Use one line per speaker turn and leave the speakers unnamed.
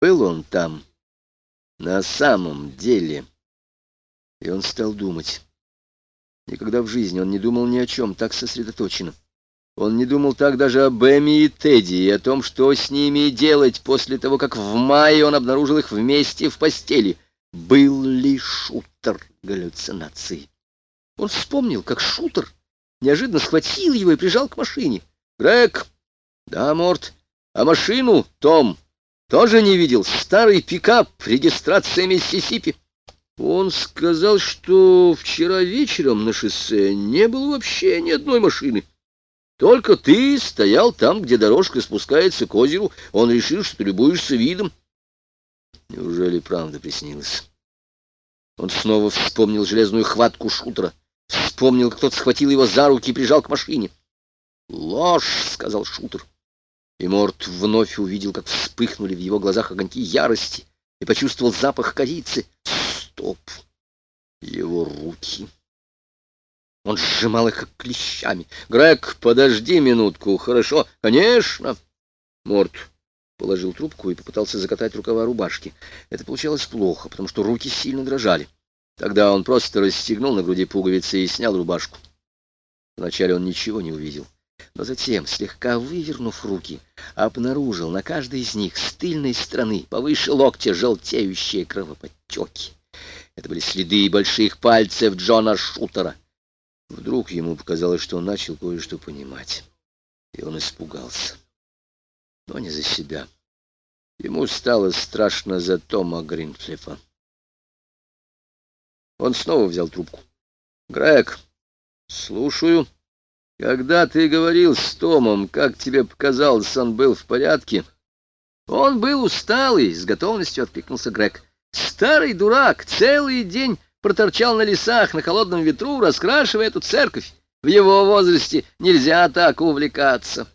Был он там, на самом деле. И он стал думать. Никогда в жизни он не думал ни о чем так сосредоточенно. Он не думал так даже об Эми и Тедди и о том, что с ними делать после того, как в мае он обнаружил их вместе в постели. Был ли шутер галлюцинации? Он вспомнил, как шутер неожиданно схватил его и прижал к машине. «Грег!» «Да, Морт. А машину, Том, тоже не видел. Старый пикап, регистрация Миссисипи». Он сказал, что вчера вечером на шоссе не было вообще ни одной машины. Только ты стоял там, где дорожка спускается к озеру. Он решил, что ты любуешься видом. Неужели правда приснилось? Он снова вспомнил железную хватку шутера. Вспомнил, как тот схватил его за руки и прижал к машине. «Ложь!» — сказал шутер. И Морт вновь увидел, как вспыхнули в его глазах огоньки ярости, и почувствовал запах корицы. Стоп! Его руки! Он сжимал их как клещами. «Грег, подожди минутку, хорошо?» «Конечно!» Морт положил трубку и попытался закатать рукава рубашки. Это получалось плохо, потому что руки сильно дрожали. Тогда он просто расстегнул на груди пуговицы и снял рубашку. Вначале он ничего не увидел, но затем, слегка вывернув руки, обнаружил на каждой из них с тыльной стороны повыше локтя желтеющие кровоподтеки. Это были следы больших пальцев Джона Шутера. Вдруг ему показалось, что он начал кое-что понимать, и он испугался. Но не за себя. Ему стало страшно за Тома Гринфлифа. Он снова взял трубку. «Грег, слушаю. Когда ты говорил с Томом, как тебе показалось, он был в порядке?» «Он был усталый», — с готовностью откликнулся Грег. «Старый дурак, целый день проторчал на лесах на холодном ветру, раскрашивая эту церковь. В его возрасте нельзя так увлекаться».